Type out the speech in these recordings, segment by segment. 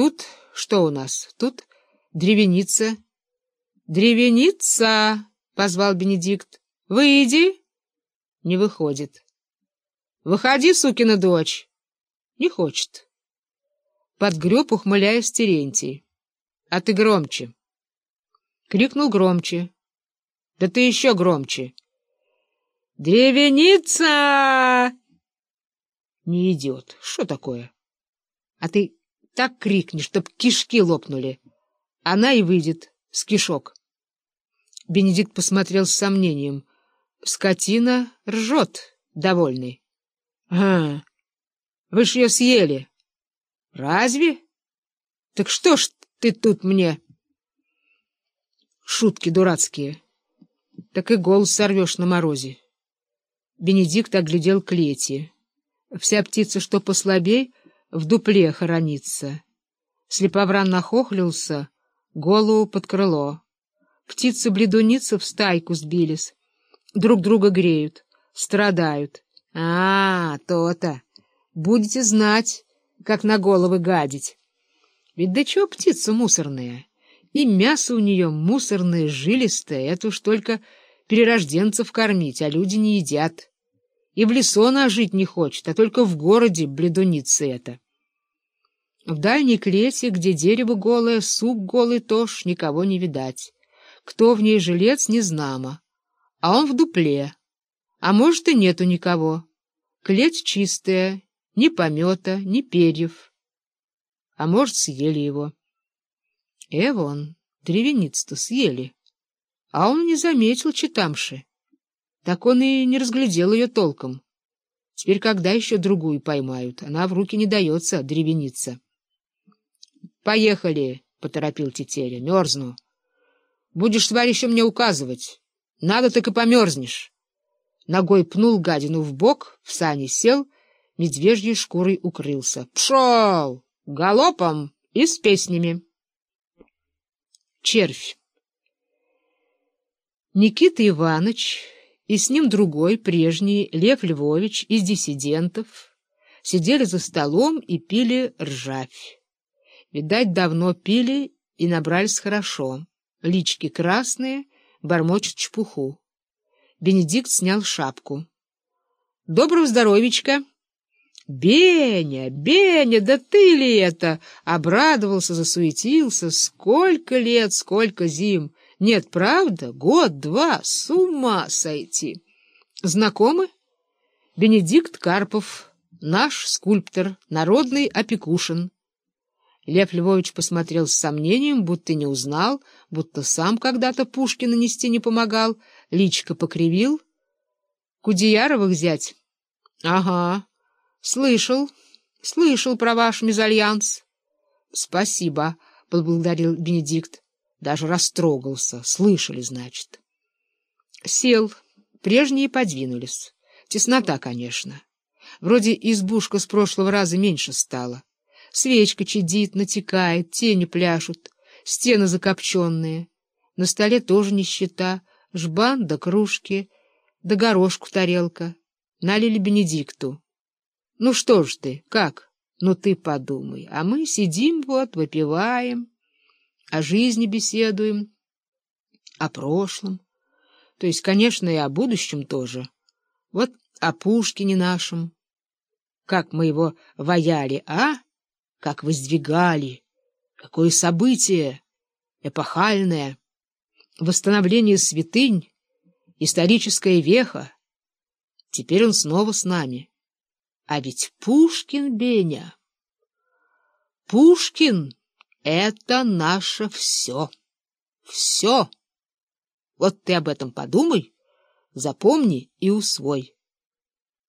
Тут что у нас? Тут древеница. Древеница, позвал Бенедикт. Выйди. Не выходит. Выходи, сукина дочь. Не хочет. Подгреб, ухмыляясь, Терентий. А ты громче. Крикнул громче. Да ты еще громче. Древеница! Не идет. Что такое? А ты так крикни, чтоб кишки лопнули. Она и выйдет с кишок. Бенедикт посмотрел с сомнением. Скотина ржет, довольный. — А, вы ж ее съели. — Разве? Так что ж ты тут мне? Шутки дурацкие. Так и голос сорвешь на морозе. Бенедикт оглядел клети. Вся птица, что послабей, в дупле хоронится. Слеповран нахохлился, голову под крыло. Птицы-бледуницы в стайку сбились, друг друга греют, страдают. А, то-то! Будете знать, как на головы гадить. Ведь да чего птица мусорная? И мясо у нее мусорное, жилистое, это уж только перерожденцев кормить, а люди не едят. И в лесу она жить не хочет, а только в городе бледуница это. В дальней клете, где дерево голое, сук голый тоже, никого не видать. Кто в ней жилец, не знамо. А он в дупле. А может, и нету никого. Клеть чистая, ни помета, ни перьев. А может, съели его. Эвон, древениц-то съели. А он не заметил читамши. Так он и не разглядел ее толком. Теперь когда еще другую поймают? Она в руки не дается, древеница. — Поехали, — поторопил Тетеря, — мерзну. Будешь, товарищу, мне указывать. Надо, так и померзнешь. Ногой пнул гадину в бок, в сани сел, медвежьей шкурой укрылся. Пшел! Галопом и с песнями. Червь. Никита Иванович и с ним другой, прежний, Лев Львович из диссидентов, сидели за столом и пили ржавь. Видать, давно пили и набрались хорошо. Лички красные, бормочет чепуху. Бенедикт снял шапку. — Доброго здоровичка! — Беня, Беня, да ты ли это? Обрадовался, засуетился. Сколько лет, сколько зим! Нет, правда? Год-два. С ума сойти. Знакомы? Бенедикт Карпов, наш скульптор, народный опекушин. Лев Львович посмотрел с сомнением, будто не узнал, будто сам когда-то Пушкина нести не помогал, личко покривил. Кудеяровых взять? — Ага. Слышал, слышал про ваш мезальянс. — Спасибо, — поблагодарил Бенедикт. Даже растрогался. Слышали, значит. Сел. Прежние подвинулись. Теснота, конечно. Вроде избушка с прошлого раза меньше стала. Свечка чадит, натекает, тени пляшут, стены закопченные. На столе тоже нищета, жбан да кружки, да горошку тарелка. Налили Бенедикту. Ну что ж ты, как? Ну ты подумай. А мы сидим вот, выпиваем о жизни беседуем, о прошлом, то есть, конечно, и о будущем тоже. Вот о Пушкине нашем. Как мы его ваяли, а? Как воздвигали! Какое событие! Эпохальное! Восстановление святынь, историческая веха. Теперь он снова с нами. А ведь Пушкин, Беня... Пушкин... Это наше все. Все. Вот ты об этом подумай, запомни и усвой.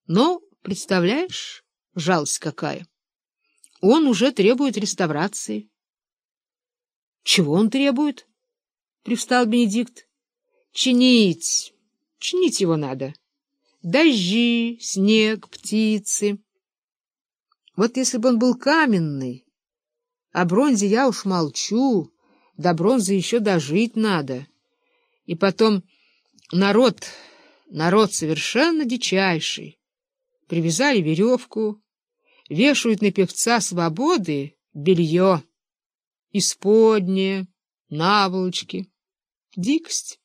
Но, представляешь, жалость какая. Он уже требует реставрации. Чего он требует? Привстал Бенедикт. Чинить. Чинить его надо. Дожди, снег, птицы. Вот если бы он был каменный, о бронзе я уж молчу, до бронзы еще дожить надо. И потом народ, народ совершенно дичайший. Привязали веревку, вешают на певца свободы белье. исподнее, наволочки. Дикость.